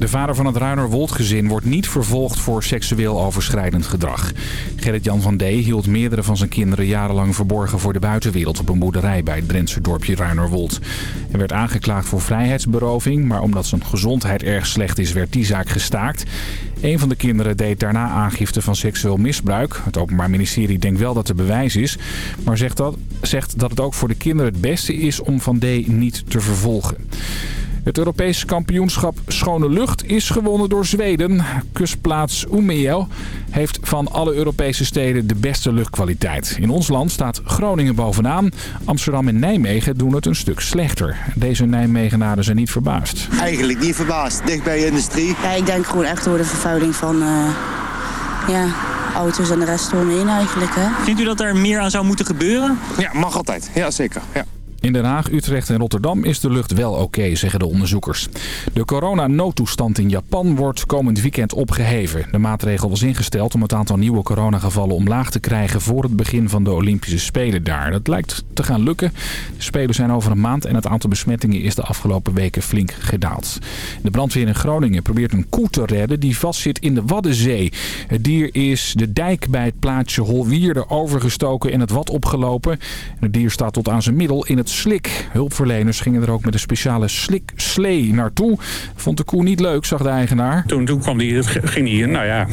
De vader van het Ruinerwold-gezin wordt niet vervolgd voor seksueel overschrijdend gedrag. Gerrit-Jan van D. hield meerdere van zijn kinderen jarenlang verborgen voor de buitenwereld op een boerderij bij het Drentse dorpje Ruinerwold. Hij werd aangeklaagd voor vrijheidsberoving, maar omdat zijn gezondheid erg slecht is werd die zaak gestaakt. Een van de kinderen deed daarna aangifte van seksueel misbruik. Het Openbaar Ministerie denkt wel dat er bewijs is, maar zegt dat, zegt dat het ook voor de kinderen het beste is om Van D. niet te vervolgen. Het Europese kampioenschap Schone Lucht is gewonnen door Zweden. Kustplaats Umeå heeft van alle Europese steden de beste luchtkwaliteit. In ons land staat Groningen bovenaan. Amsterdam en Nijmegen doen het een stuk slechter. Deze Nijmegenaren zijn niet verbaasd. Eigenlijk niet verbaasd. Dicht bij industrie. Ja, ik denk gewoon echt door de vervuiling van... Uh, ja, auto's en de rest eromheen eigenlijk. Hè? Vindt u dat er meer aan zou moeten gebeuren? Ja, mag altijd. Ja, zeker. Ja. In Den Haag, Utrecht en Rotterdam is de lucht wel oké, zeggen de onderzoekers. De coronanoodtoestand in Japan wordt komend weekend opgeheven. De maatregel was ingesteld om het aantal nieuwe coronagevallen omlaag te krijgen... voor het begin van de Olympische Spelen daar. Dat lijkt te gaan lukken. De Spelen zijn over een maand en het aantal besmettingen is de afgelopen weken flink gedaald. De brandweer in Groningen probeert een koe te redden die vastzit in de Waddenzee. Het dier is de dijk bij het plaatsje Holwierde overgestoken en het wad opgelopen. Het dier staat tot aan zijn middel in het slik. Hulpverleners gingen er ook met een speciale slikslee naartoe. Vond de koe niet leuk, zag de eigenaar. Toen, toen kwam die, ging hij, nou ja,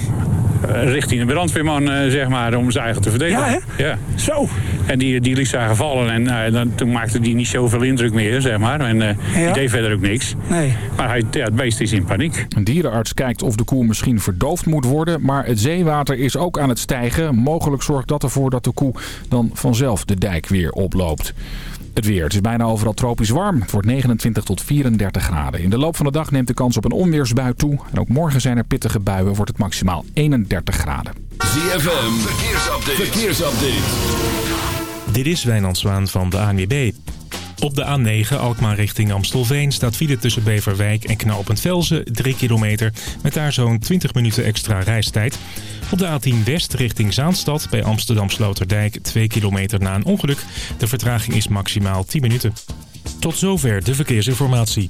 eh, richting de brandweerman, eh, zeg maar, om zijn eigen te verdedigen. Ja, hè? Ja. Zo. En die, die liet zagen vallen en uh, dan, toen maakte die niet zoveel indruk meer, zeg maar. En uh, die deed verder ook niks. Nee. Maar hij, ja, het beest is in paniek. Een dierenarts kijkt of de koe misschien verdoofd moet worden, maar het zeewater is ook aan het stijgen. Mogelijk zorgt dat ervoor dat de koe dan vanzelf de dijk weer oploopt. Het weer. Het is bijna overal tropisch warm. Het wordt 29 tot 34 graden. In de loop van de dag neemt de kans op een onweersbui toe. En ook morgen zijn er pittige buien. Wordt het maximaal 31 graden. ZFM. Verkeersupdate. Verkeersupdate. Dit is Wijnand Zwaan van de ANWB. Op de A9 Alkmaar richting Amstelveen staat file tussen Beverwijk en Knopend Velzen 3 kilometer. Met daar zo'n 20 minuten extra reistijd. Op de A10 West richting Zaanstad bij Amsterdam Sloterdijk 2 kilometer na een ongeluk. De vertraging is maximaal 10 minuten. Tot zover de verkeersinformatie.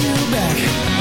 you back.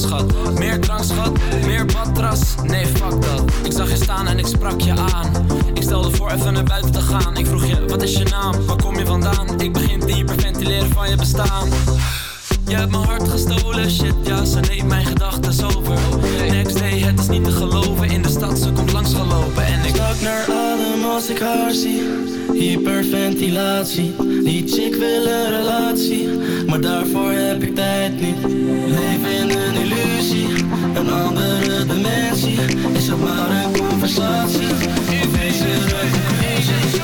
Schat? Meer drank, schat? Meer badras? Nee, fuck dat. Ik zag je staan en ik sprak je aan. Ik stelde voor even naar buiten te gaan. Ik vroeg je, wat is je naam? Waar kom je vandaan? Ik begin te hyperventileren van je bestaan. Je hebt mijn hart gestolen, shit, ja, ze neemt mijn gedachten over. Als ik haar zie. Hyperventilatie Die chick wil een relatie Maar daarvoor heb ik tijd niet. Leef in een illusie Een andere dimensie. Is het maar een conversatie. Er een conclusie?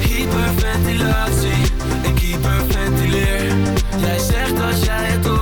Hyperventilatie, ik hyperventileer. Jij zegt dat jij het ook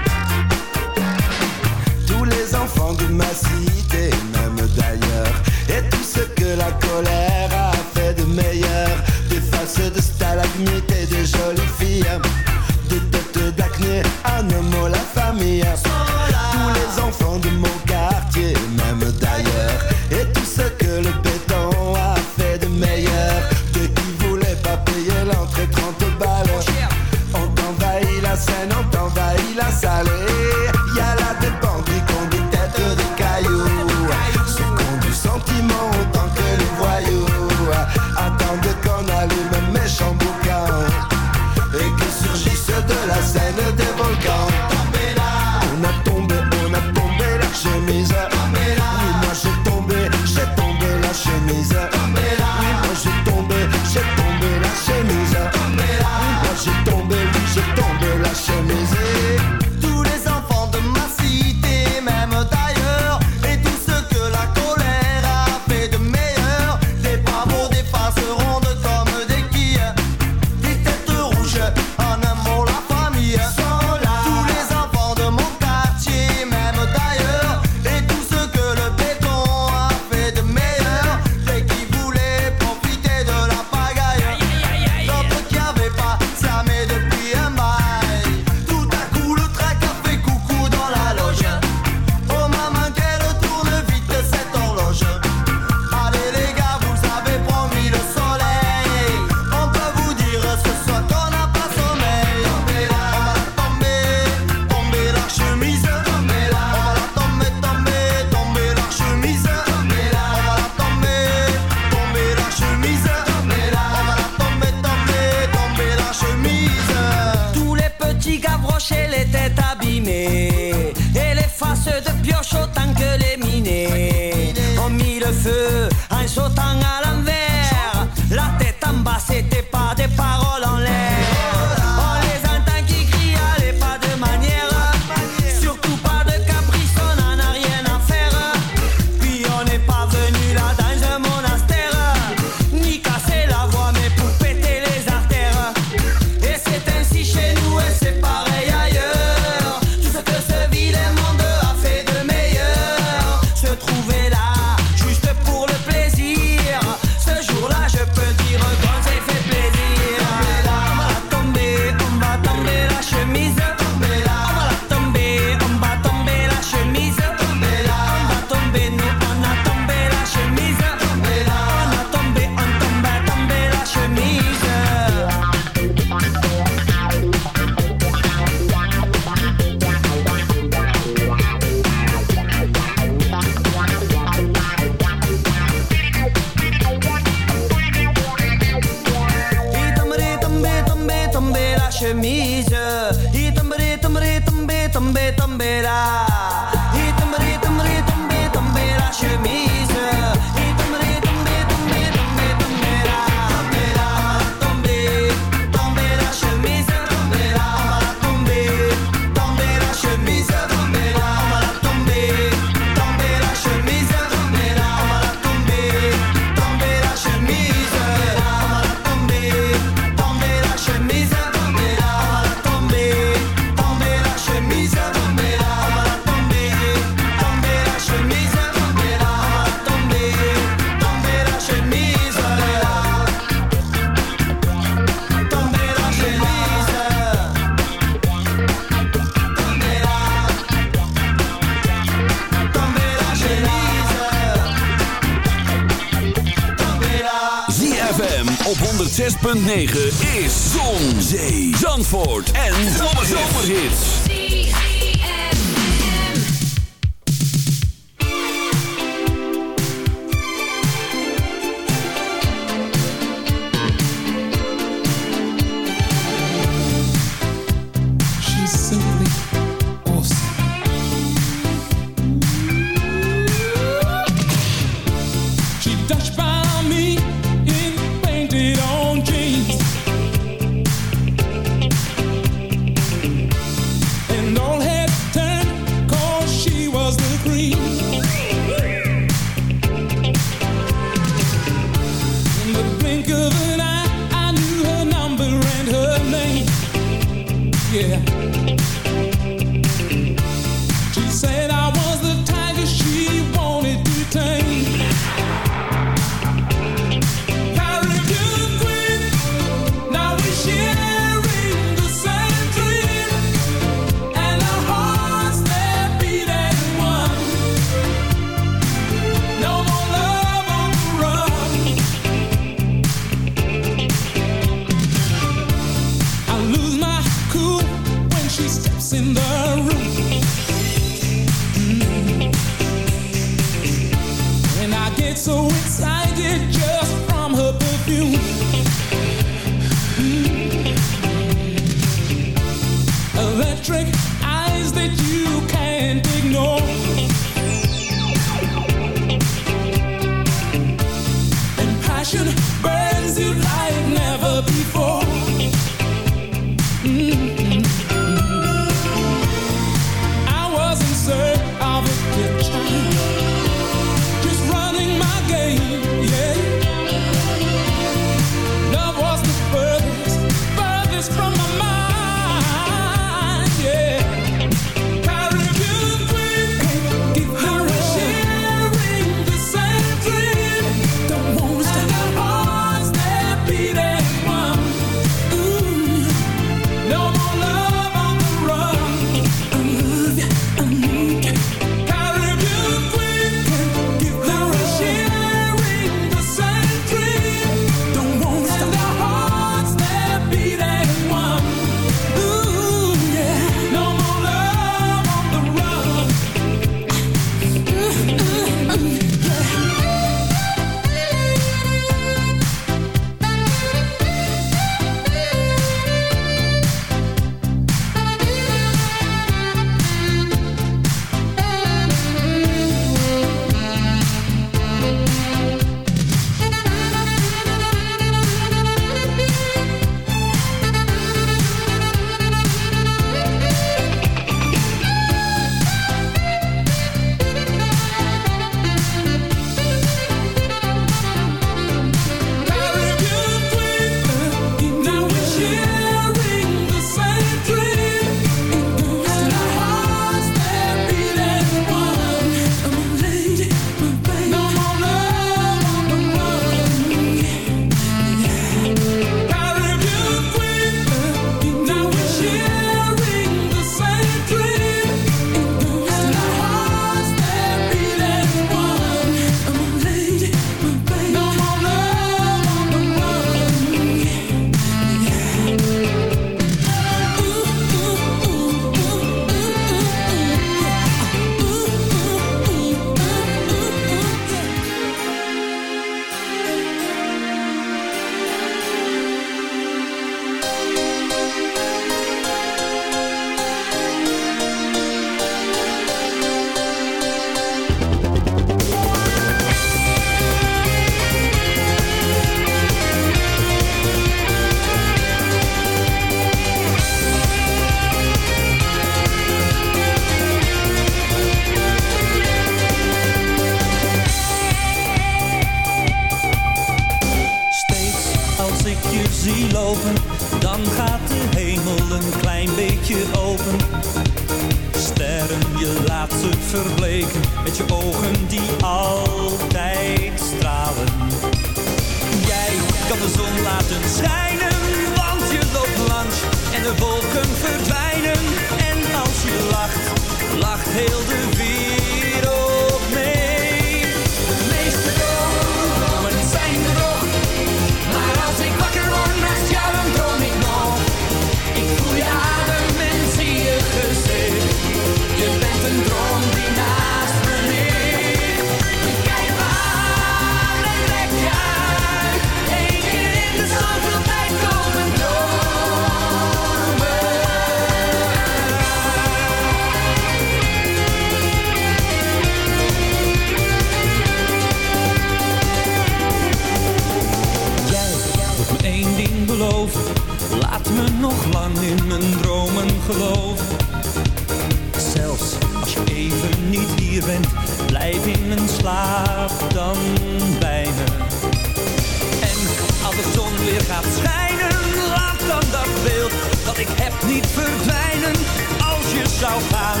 niet verdwijnen als je zou gaan.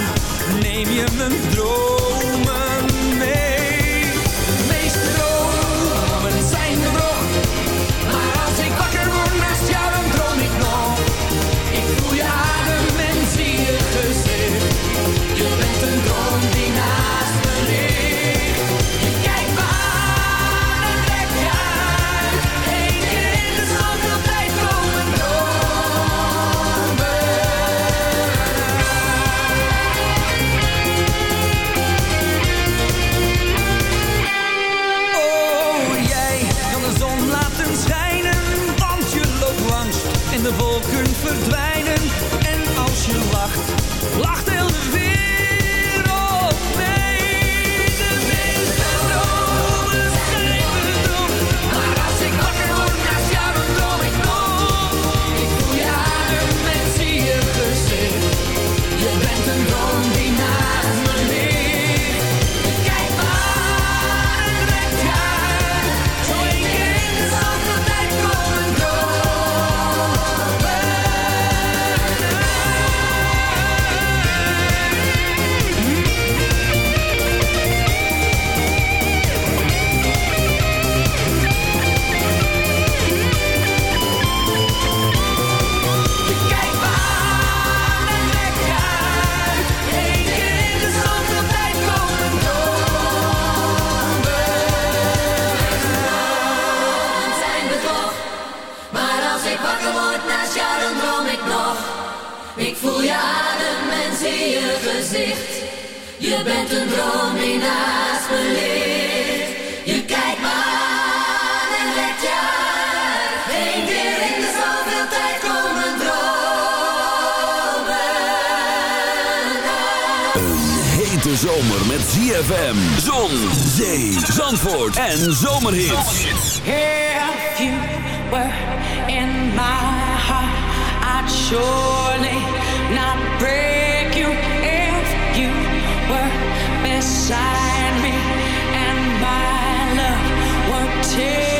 Neem je mijn droom. gezicht. Je bent een droom die naast me ligt. Je kijkt me aan en let je uit. Eén in de zoveel tijd komen dromen uit. Een hete zomer met ZFM, zon, zee, zandvoort en zomerhit. Here if you were in my heart, I'd surely not inside me and my love won't tear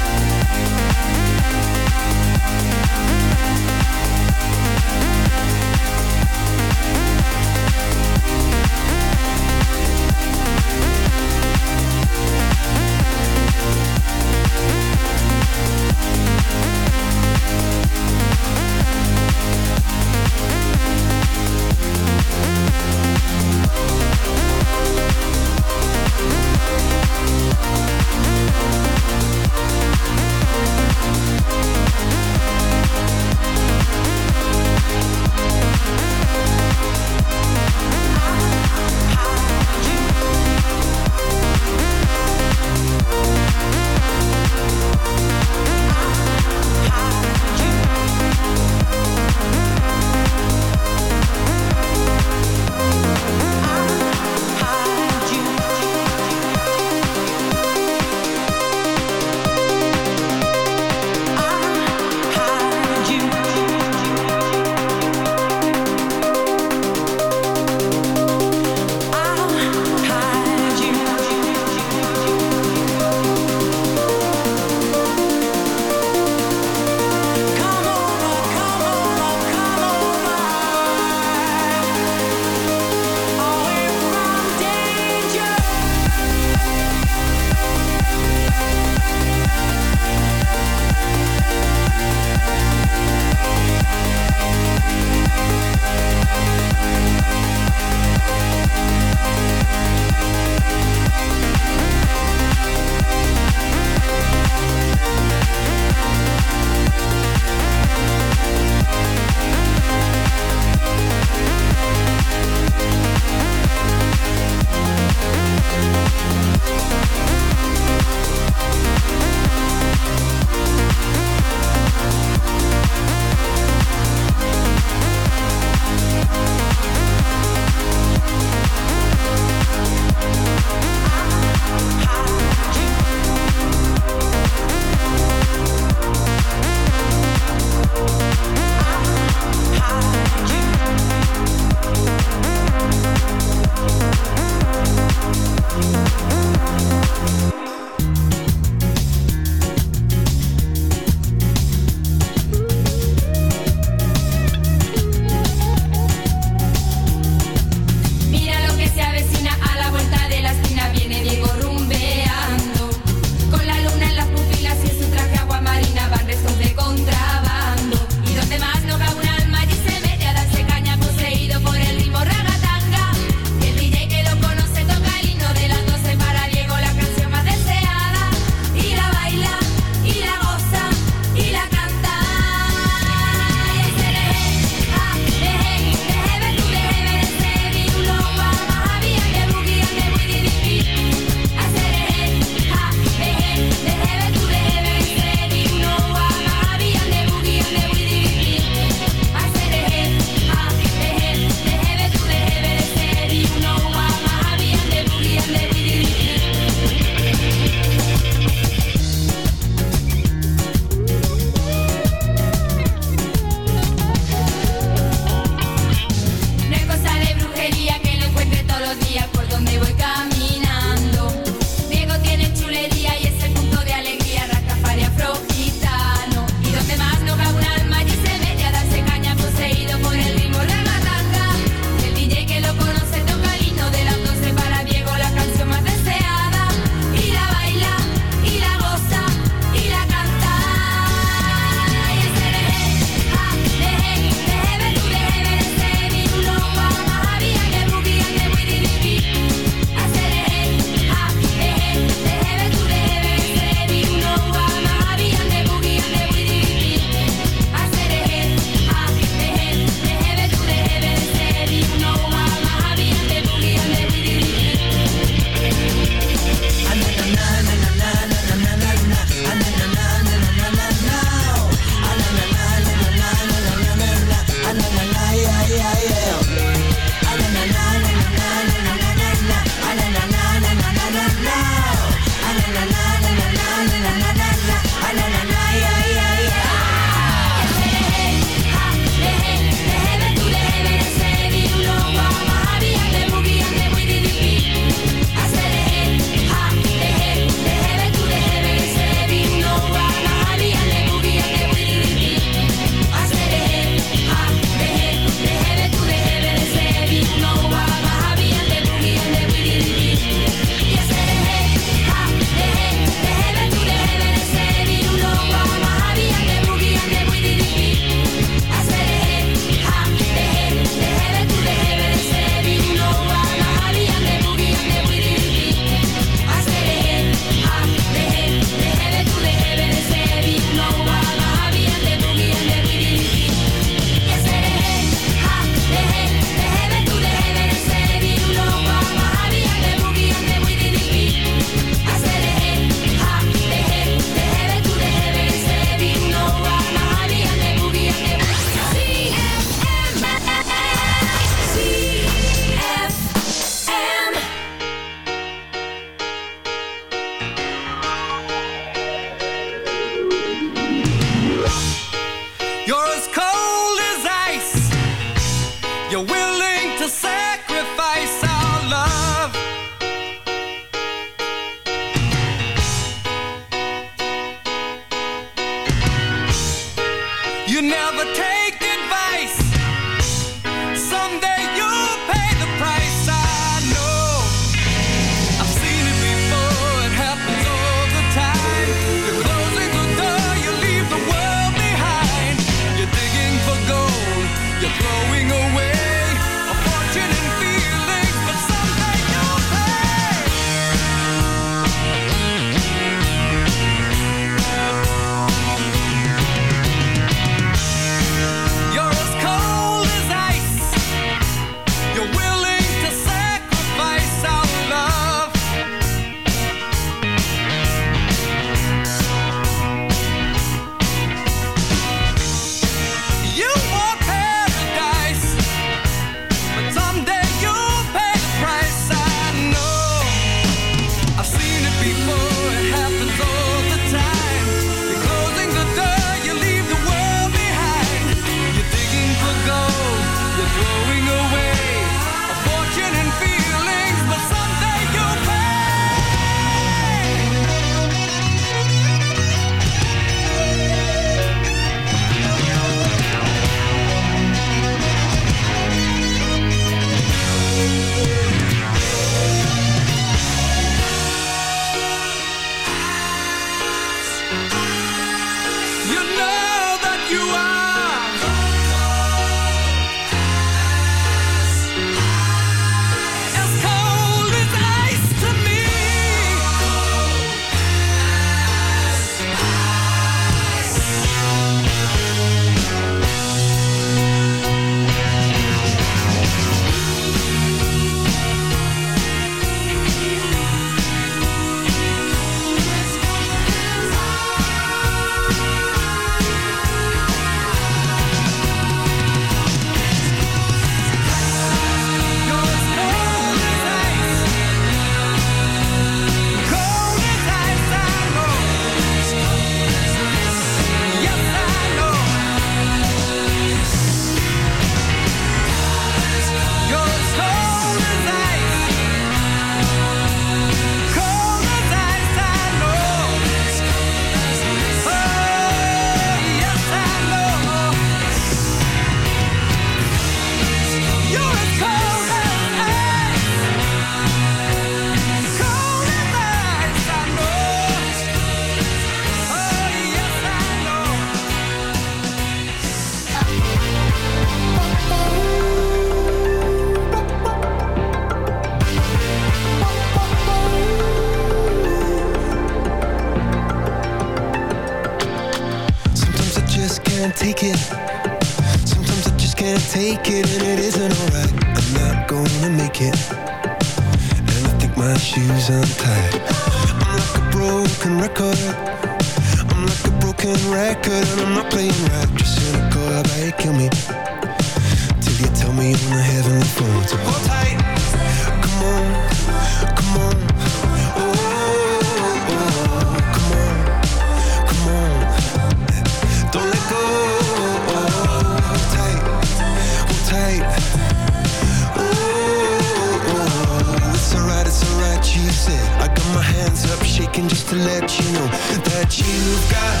got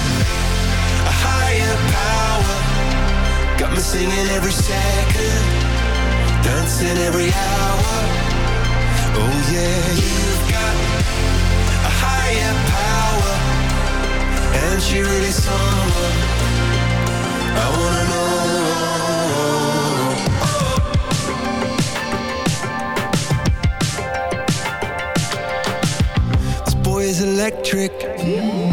a higher power. Got me singing every second, dancing every hour. Oh yeah, you've got a higher power, and she really someone I wanna know. Oh. This boy is electric. Boy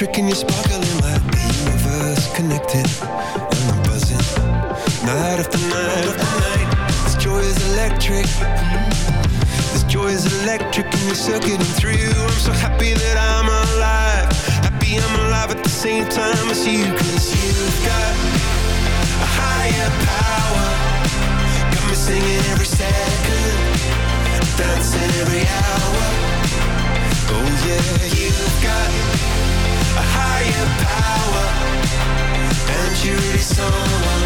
and you're sparkling like the universe connected. And I'm buzzing night after night after night. This joy is electric. This joy is electric, and you're circuiting through. I'm so happy that I'm alive. Happy I'm alive at the same time as you, cause you've got a higher power. Got me singing every second, dancing every hour. Oh yeah, you've got a higher power, and you're really someone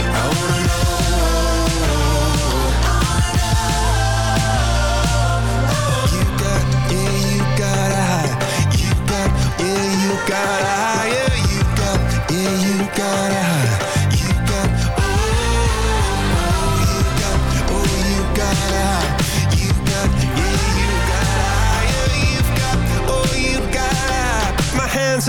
I wanna know. You got, yeah, you got. You got, yeah, you got higher. You got, yeah, you got a high.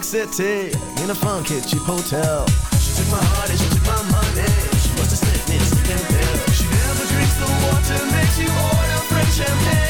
York City in a funky cheap hotel. She took my heart and she took my money. She must have slipped a sleeping pill. She never drinks the water, makes you order champagne.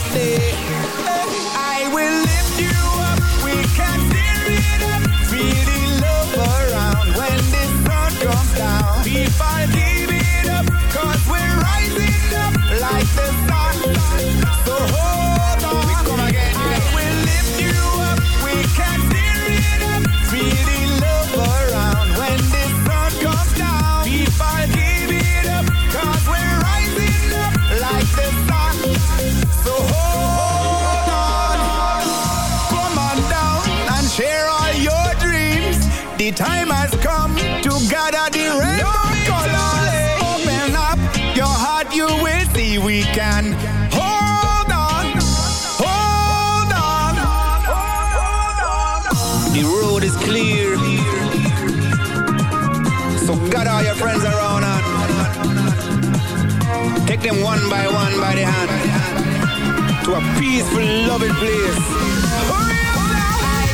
can hold on, hold on. The road is clear, so gather all your friends around and take them one by one by the hand to a peaceful, loving place.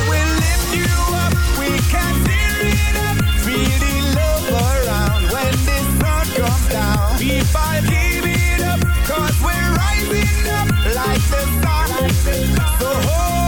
We'll lift you up. We can tear it up. Feel the love around when this sun comes down. We fight rising up like the sun. Like the sun. So hold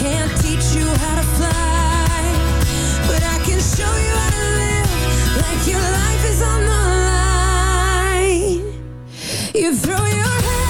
can't teach you how to fly, but I can show you how to live like your life is on the line. You throw your hands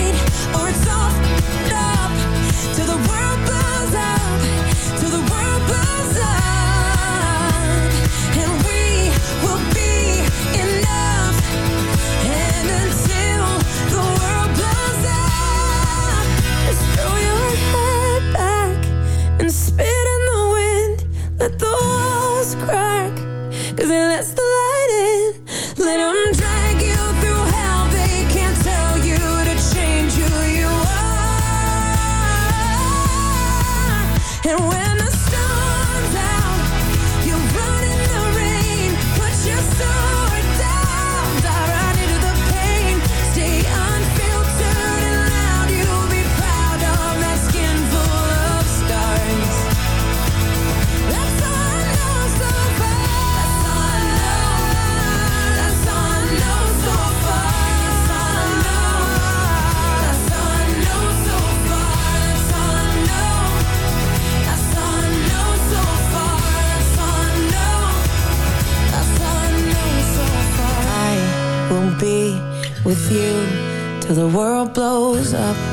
Let the walls cry. the world blows up.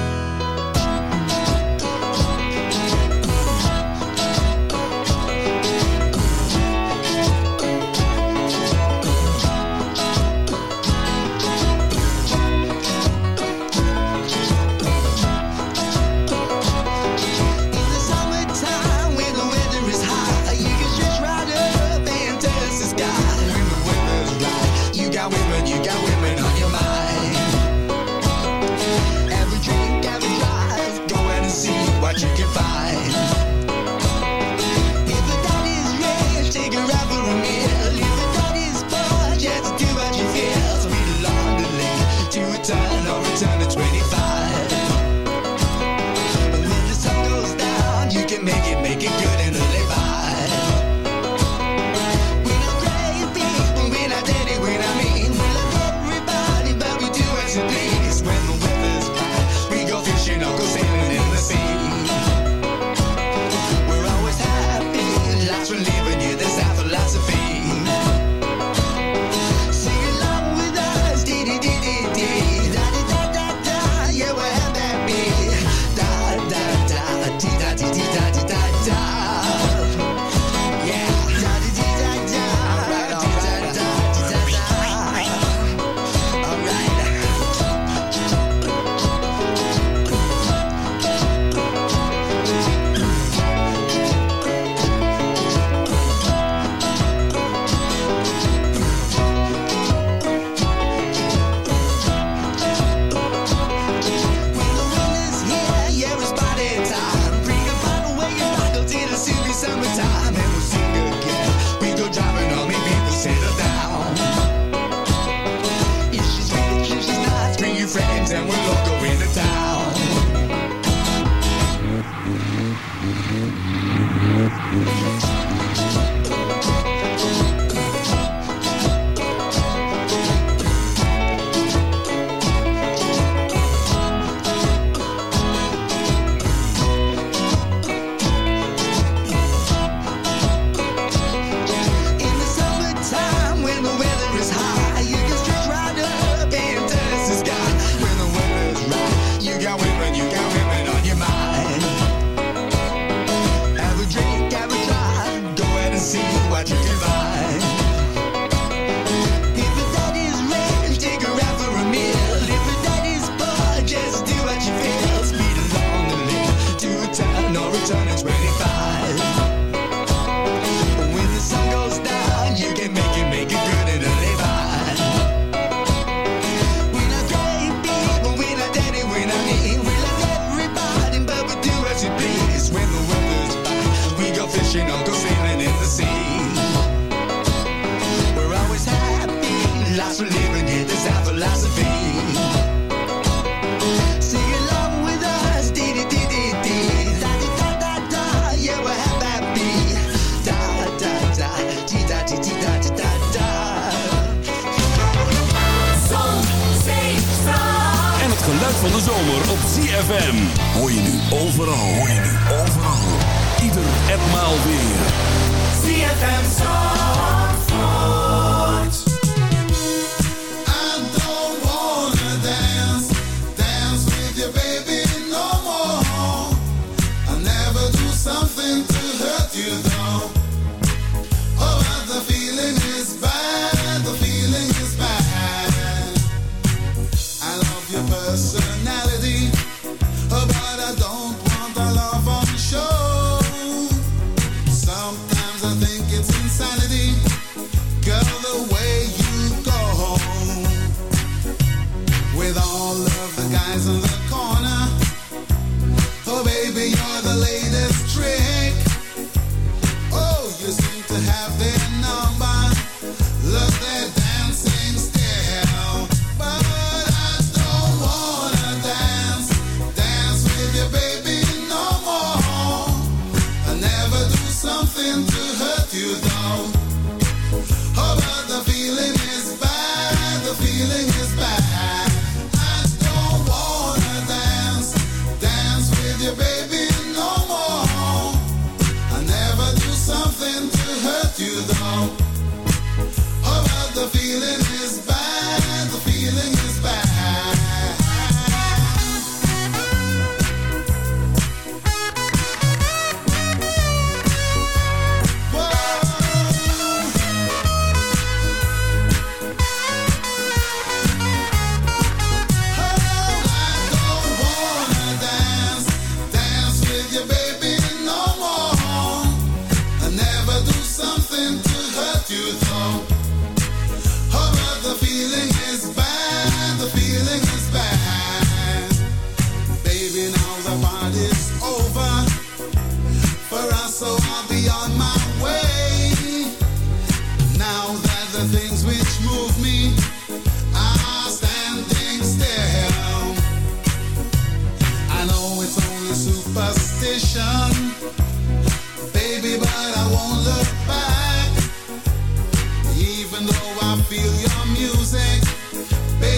though I feel your music, baby.